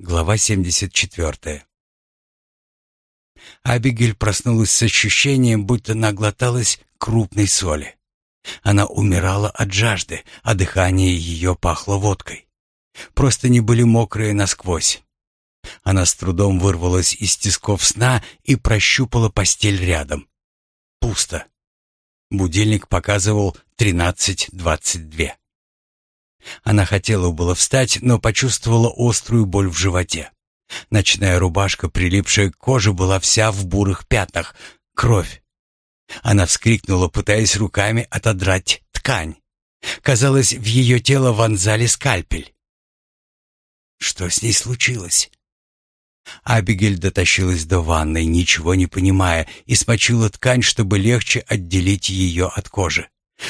Глава 74. Абигель проснулась с ощущением, будто наглоталась крупной соли. Она умирала от жажды, а дыхание ее пахло водкой. Просто не были мокрые насквозь. Она с трудом вырвалась из тисков сна и прощупала постель рядом. Пусто. Будильник показывал тринадцать двадцать две. Она хотела было встать, но почувствовала острую боль в животе. Ночная рубашка, прилипшая к коже, была вся в бурых пятнах. Кровь. Она вскрикнула, пытаясь руками отодрать ткань. Казалось, в ее тело вонзали скальпель. Что с ней случилось? Абигель дотащилась до ванной, ничего не понимая, и смочила ткань, чтобы легче отделить ее от кожи.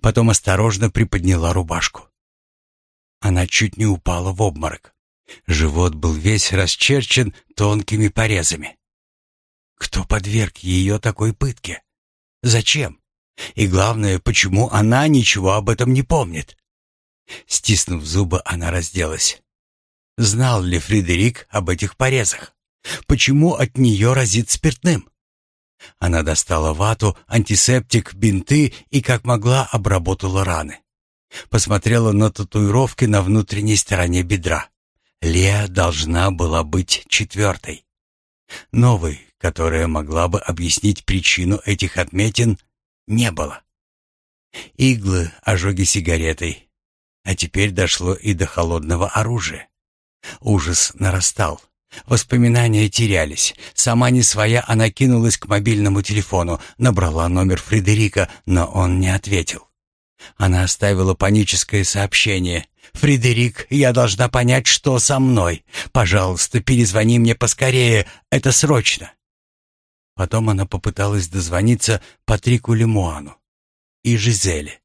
Потом осторожно приподняла рубашку. Она чуть не упала в обморок. Живот был весь расчерчен тонкими порезами. Кто подверг ее такой пытке? Зачем? И главное, почему она ничего об этом не помнит? Стиснув зубы, она разделась. Знал ли Фредерик об этих порезах? Почему от нее разит спиртным? Она достала вату, антисептик, бинты и, как могла, обработала раны. Посмотрела на татуировки на внутренней стороне бедра. Леа должна была быть четвертой. Новой, которая могла бы объяснить причину этих отметин, не было. Иглы, ожоги сигаретой. А теперь дошло и до холодного оружия. Ужас нарастал. Воспоминания терялись. Сама не своя, она кинулась к мобильному телефону, набрала номер Фредерика, но он не ответил. Она оставила паническое сообщение. «Фредерик, я должна понять, что со мной. Пожалуйста, перезвони мне поскорее. Это срочно». Потом она попыталась дозвониться Патрику Лемуану и Жизели.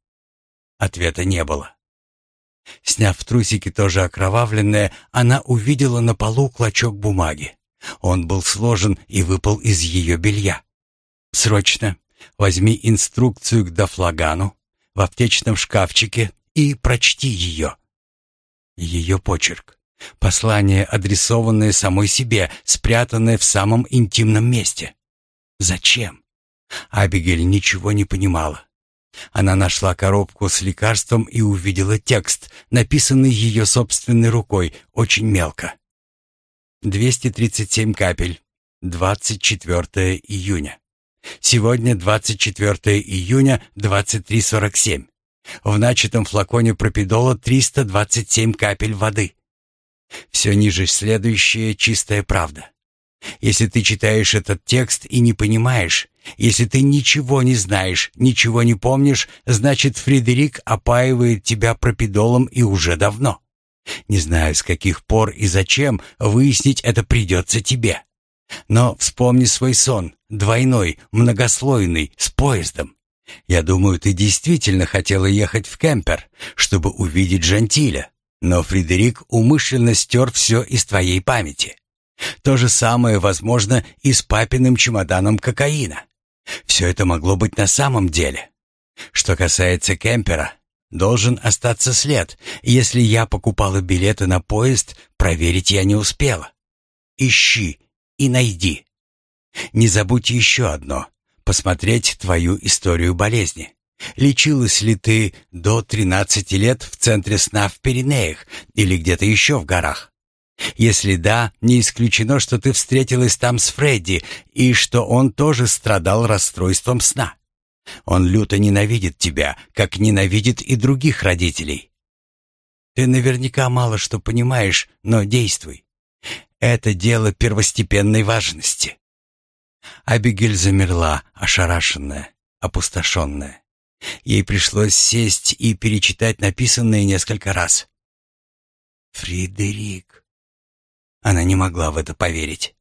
Ответа не было. Сняв трусики, тоже окровавленные, она увидела на полу клочок бумаги. Он был сложен и выпал из ее белья. «Срочно! Возьми инструкцию к дофлагану, в аптечном шкафчике и прочти ее. Ее почерк. Послание, адресованное самой себе, спрятанное в самом интимном месте. Зачем? Абигель ничего не понимала. Она нашла коробку с лекарством и увидела текст, написанный ее собственной рукой, очень мелко. 237 капель. 24 июня. Сегодня 24 июня 23.47. В начатом флаконе пропидола 327 капель воды. Все ниже следующее чистая правда. Если ты читаешь этот текст и не понимаешь, если ты ничего не знаешь, ничего не помнишь, значит, Фредерик опаивает тебя пропидолом и уже давно. Не знаю, с каких пор и зачем, выяснить это придется тебе. Но вспомни свой сон, двойной, многослойный, с поездом. Я думаю, ты действительно хотела ехать в кемпер, чтобы увидеть Жантиля, но Фредерик умышленно стер все из твоей памяти. То же самое, возможно, и с папиным чемоданом кокаина. Все это могло быть на самом деле. Что касается кемпера, должен остаться след. Если я покупала билеты на поезд, проверить я не успела. Ищи и найди. Не забудь еще одно — посмотреть твою историю болезни. Лечилась ли ты до 13 лет в центре сна в Пиренеях или где-то еще в горах? Если да, не исключено, что ты встретилась там с Фредди и что он тоже страдал расстройством сна. Он люто ненавидит тебя, как ненавидит и других родителей. Ты наверняка мало что понимаешь, но действуй. Это дело первостепенной важности. Абигель замерла, ошарашенная, опустошенная. Ей пришлось сесть и перечитать написанное несколько раз. «Фредерик». Она не могла в это поверить.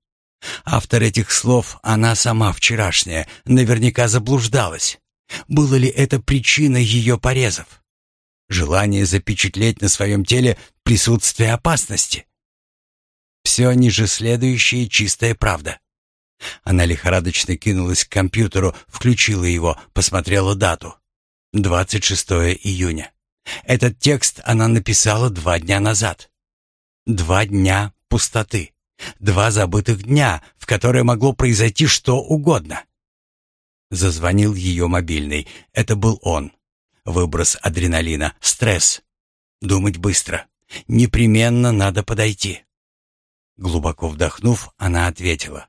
Автор этих слов, она сама вчерашняя, наверняка заблуждалась. Было ли это причиной ее порезов? Желание запечатлеть на своем теле присутствие опасности? Все ниже следующее чистая правда. Она лихорадочно кинулась к компьютеру, включила его, посмотрела дату. 26 июня. Этот текст она написала два дня назад. Два дня пустоты. Два забытых дня, в которые могло произойти что угодно. Зазвонил ее мобильный. Это был он. Выброс адреналина, стресс. Думать быстро. Непременно надо подойти. Глубоко вдохнув, она ответила.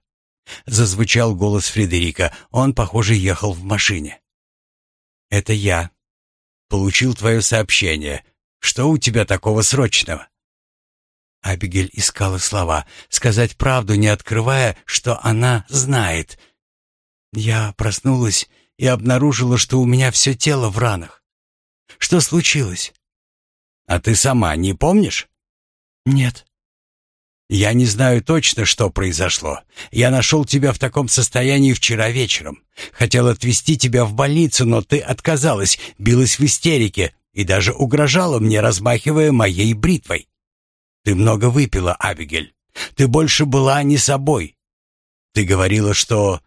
Зазвучал голос Фредерика. Он, похоже, ехал в машине. «Это я. Получил твое сообщение. Что у тебя такого срочного?» Абигель искала слова, сказать правду, не открывая, что она знает. Я проснулась и обнаружила, что у меня все тело в ранах. Что случилось? А ты сама не помнишь? Нет. Я не знаю точно, что произошло. Я нашел тебя в таком состоянии вчера вечером. Хотел отвезти тебя в больницу, но ты отказалась, билась в истерике и даже угрожала мне, размахивая моей бритвой. Ты много выпила, Абигель. Ты больше была не собой. Ты говорила, что...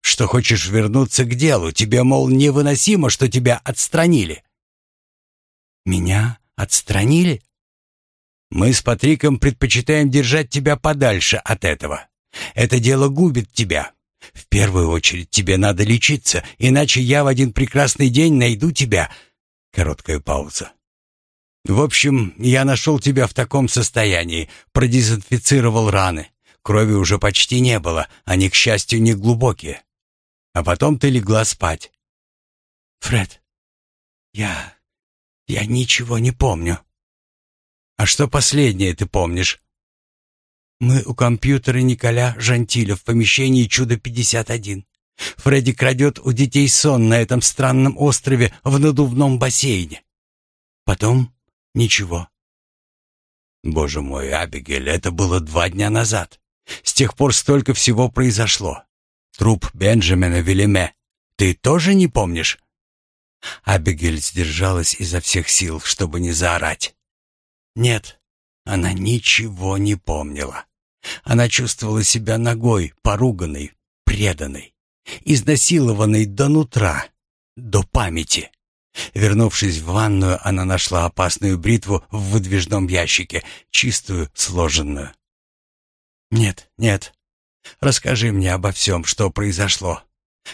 что хочешь вернуться к делу. Тебе, мол, невыносимо, что тебя отстранили. Меня отстранили? Мы с Патриком предпочитаем держать тебя подальше от этого. Это дело губит тебя. В первую очередь тебе надо лечиться, иначе я в один прекрасный день найду тебя. Короткая пауза. В общем, я нашел тебя в таком состоянии, продезинфицировал раны. Крови уже почти не было, они, к счастью, не глубокие. А потом ты легла спать. Фред, я... я ничего не помню. А что последнее ты помнишь? Мы у компьютера Николя Жантиля в помещении «Чудо-51». Фредди крадет у детей сон на этом странном острове в надувном бассейне. Потом Ничего. Боже мой, Абигель, это было два дня назад. С тех пор столько всего произошло. Труп Бенджамина Вильяме. Ты тоже не помнишь? Абигель сдержалась изо всех сил, чтобы не заорать. Нет, она ничего не помнила. Она чувствовала себя ногой, поруганной, преданной, изнасилованной до нутра, до памяти. Вернувшись в ванную, она нашла опасную бритву в выдвижном ящике, чистую, сложенную. «Нет, нет. Расскажи мне обо всем, что произошло.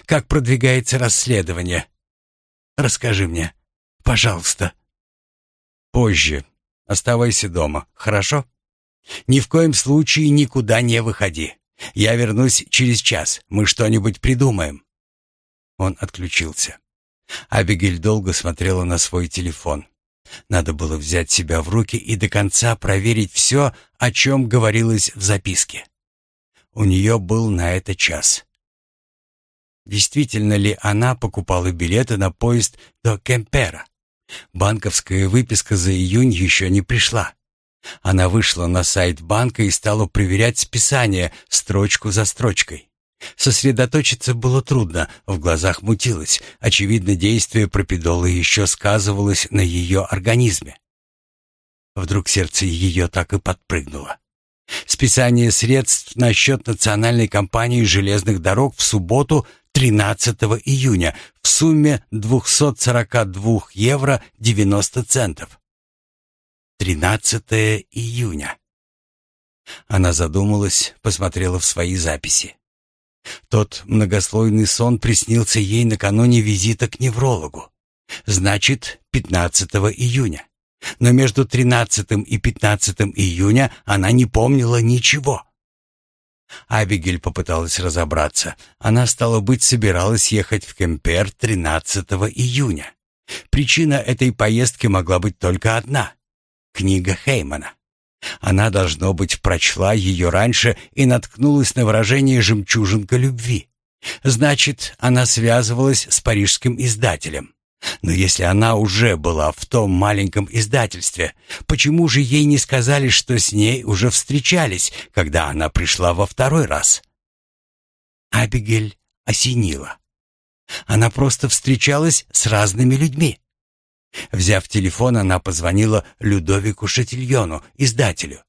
Как продвигается расследование. Расскажи мне, пожалуйста». «Позже. Оставайся дома, хорошо? Ни в коем случае никуда не выходи. Я вернусь через час. Мы что-нибудь придумаем». Он отключился. Абигель долго смотрела на свой телефон. Надо было взять себя в руки и до конца проверить все, о чем говорилось в записке. У нее был на это час. Действительно ли она покупала билеты на поезд до Кемпера? Банковская выписка за июнь еще не пришла. Она вышла на сайт банка и стала проверять списание строчку за строчкой. Сосредоточиться было трудно, в глазах мутилось. Очевидно, действие пропидола еще сказывалось на ее организме. Вдруг сердце ее так и подпрыгнуло. Списание средств на счет Национальной компании железных дорог в субботу 13 июня в сумме 242 евро 90 центов. 13 июня. Она задумалась, посмотрела в свои записи. Тот многослойный сон приснился ей накануне визита к неврологу. Значит, 15 июня. Но между 13 и 15 июня она не помнила ничего. Абигель попыталась разобраться. Она, стало быть, собиралась ехать в Кемпер 13 июня. Причина этой поездки могла быть только одна — книга Хеймана. Она, должно быть, прочла ее раньше и наткнулась на выражение «жемчужинка любви». Значит, она связывалась с парижским издателем. Но если она уже была в том маленьком издательстве, почему же ей не сказали, что с ней уже встречались, когда она пришла во второй раз? Абигель осенила. Она просто встречалась с разными людьми. Взяв телефон, она позвонила Людовику Шатильону, издателю.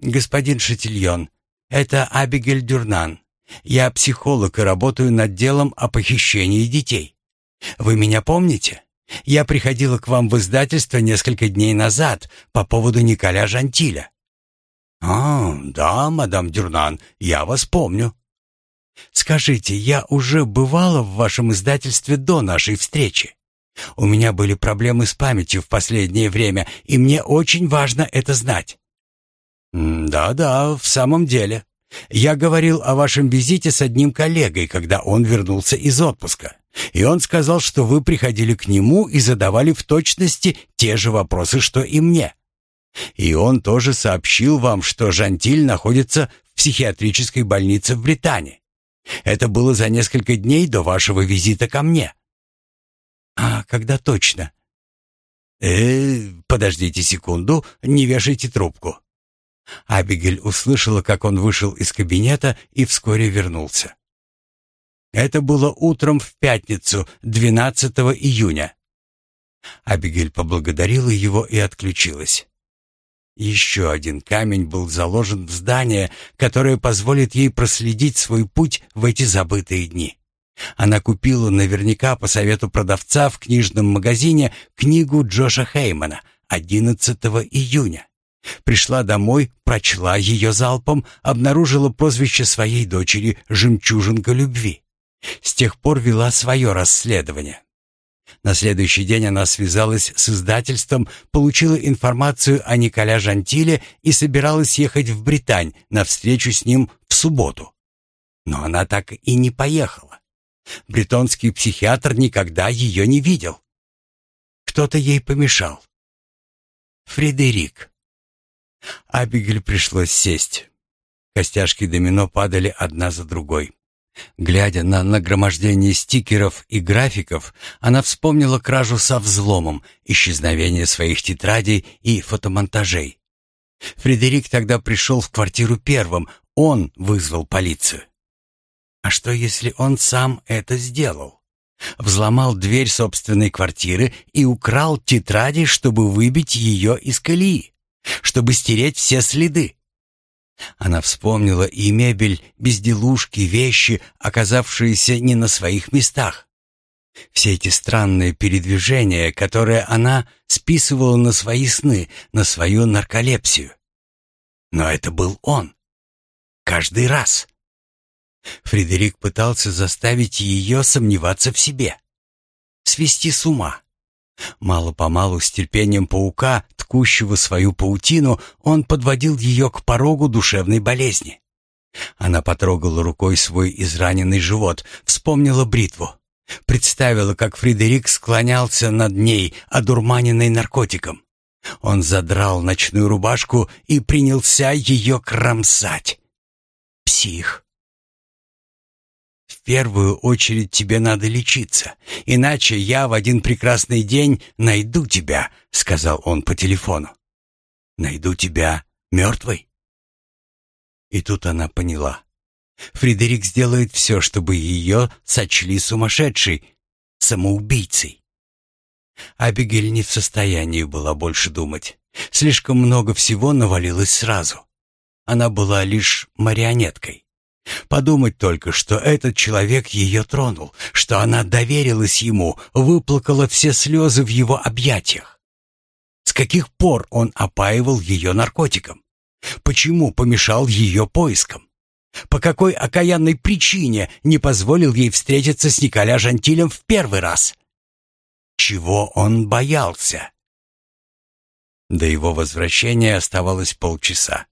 «Господин Шатильон, это Абигель Дюрнан. Я психолог и работаю над делом о похищении детей. Вы меня помните? Я приходила к вам в издательство несколько дней назад по поводу Николя Жантиля». «А, да, мадам Дюрнан, я вас помню». «Скажите, я уже бывала в вашем издательстве до нашей встречи? У меня были проблемы с памятью в последнее время, и мне очень важно это знать». «Да-да, в самом деле. Я говорил о вашем визите с одним коллегой, когда он вернулся из отпуска. И он сказал, что вы приходили к нему и задавали в точности те же вопросы, что и мне. И он тоже сообщил вам, что Жантиль находится в психиатрической больнице в Британии. Это было за несколько дней до вашего визита ко мне. А когда точно? Э, подождите секунду, не вешайте трубку. Абигель услышала, как он вышел из кабинета и вскоре вернулся. Это было утром в пятницу, 12 июня. Абигель поблагодарила его и отключилась. Еще один камень был заложен в здание, которое позволит ей проследить свой путь в эти забытые дни. Она купила наверняка по совету продавца в книжном магазине книгу Джоша Хеймана 11 июня. Пришла домой, прочла ее залпом, обнаружила прозвище своей дочери «Жемчужинка любви». С тех пор вела свое расследование. На следующий день она связалась с издательством, получила информацию о Николя Жантиле и собиралась ехать в Британь на встречу с ним в субботу. Но она так и не поехала. Бретонский психиатр никогда ее не видел. Кто-то ей помешал. Фредерик. Абигель пришлось сесть. Костяшки домино падали одна за другой. Глядя на нагромождение стикеров и графиков, она вспомнила кражу со взломом, исчезновение своих тетрадей и фотомонтажей. Фредерик тогда пришел в квартиру первым, он вызвал полицию. А что, если он сам это сделал? Взломал дверь собственной квартиры и украл тетради, чтобы выбить ее из колеи, чтобы стереть все следы. Она вспомнила и мебель, безделушки, вещи, оказавшиеся не на своих местах. Все эти странные передвижения, которые она списывала на свои сны, на свою нарколепсию. Но это был он. Каждый раз. Фредерик пытался заставить ее сомневаться в себе. Свести с ума. Мало-помалу с терпением паука, ткущего свою паутину, он подводил ее к порогу душевной болезни. Она потрогала рукой свой израненный живот, вспомнила бритву. Представила, как Фредерик склонялся над ней, одурманенный наркотиком. Он задрал ночную рубашку и принялся ее кромсать. Псих первую очередь тебе надо лечиться, иначе я в один прекрасный день найду тебя», — сказал он по телефону. «Найду тебя мертвой?» И тут она поняла. Фредерик сделает все, чтобы ее сочли сумасшедшей, самоубийцей. Абигель не в состоянии была больше думать. Слишком много всего навалилось сразу. Она была лишь марионеткой. Подумать только, что этот человек ее тронул, что она доверилась ему, выплакала все слезы в его объятиях. С каких пор он опаивал ее наркотиком? Почему помешал ее поискам? По какой окаянной причине не позволил ей встретиться с Николя Жантилем в первый раз? Чего он боялся? До его возвращения оставалось полчаса.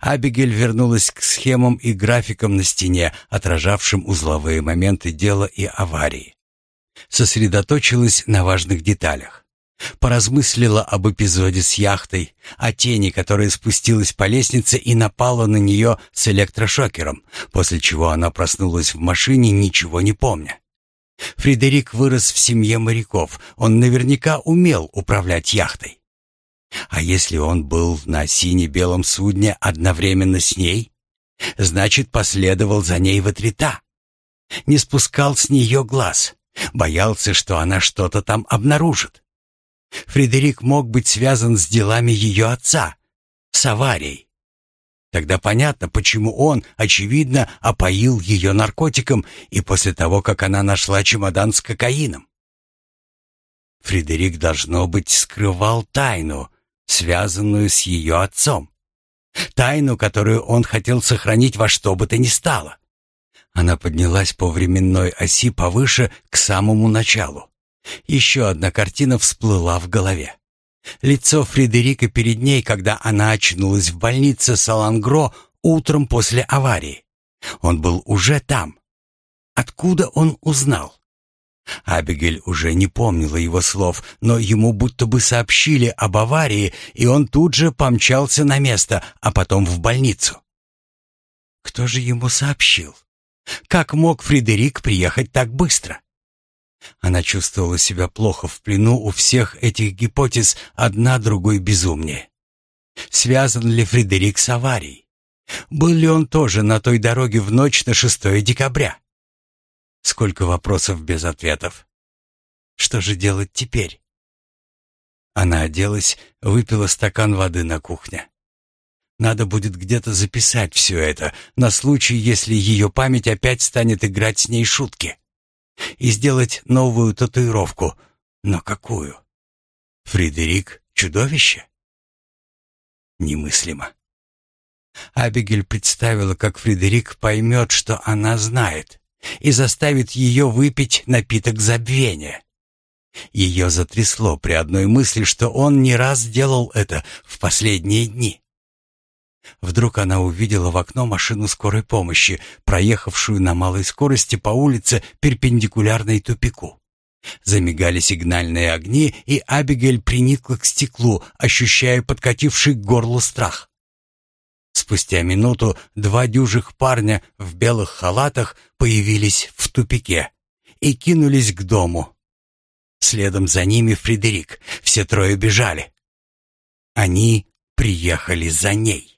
Абигель вернулась к схемам и графикам на стене, отражавшим узловые моменты дела и аварии. Сосредоточилась на важных деталях. Поразмыслила об эпизоде с яхтой, о тени, которая спустилась по лестнице и напала на нее с электрошокером, после чего она проснулась в машине, ничего не помня. Фредерик вырос в семье моряков, он наверняка умел управлять яхтой. А если он был на сине-белом судне одновременно с ней, значит, последовал за ней в отрета. Не спускал с нее глаз, боялся, что она что-то там обнаружит. Фредерик мог быть связан с делами ее отца, с аварией. Тогда понятно, почему он, очевидно, опоил ее наркотиком и после того, как она нашла чемодан с кокаином. Фредерик, должно быть, скрывал тайну, связанную с ее отцом. Тайну, которую он хотел сохранить во что бы то ни стало. Она поднялась по временной оси повыше к самому началу. Еще одна картина всплыла в голове. Лицо Фредерика перед ней, когда она очнулась в больнице Салангро утром после аварии. Он был уже там. Откуда он узнал? Абигель уже не помнила его слов, но ему будто бы сообщили об аварии, и он тут же помчался на место, а потом в больницу. Кто же ему сообщил? Как мог Фредерик приехать так быстро? Она чувствовала себя плохо в плену у всех этих гипотез, одна другой безумнее. Связан ли Фредерик с аварией? Был ли он тоже на той дороге в ночь на 6 декабря? Сколько вопросов без ответов. Что же делать теперь? Она оделась, выпила стакан воды на кухне. Надо будет где-то записать все это, на случай, если ее память опять станет играть с ней шутки. И сделать новую татуировку. Но какую? Фредерик — чудовище? Немыслимо. Абигель представила, как Фредерик поймет, что она знает, и заставит ее выпить напиток забвения. Ее затрясло при одной мысли, что он не раз делал это в последние дни. Вдруг она увидела в окно машину скорой помощи, проехавшую на малой скорости по улице, перпендикулярной тупику. Замигали сигнальные огни, и Абигель приникла к стеклу, ощущая подкативший к горлу страх. Спустя минуту два дюжих парня в белых халатах появились в тупике и кинулись к дому. Следом за ними Фредерик. Все трое бежали. Они приехали за ней.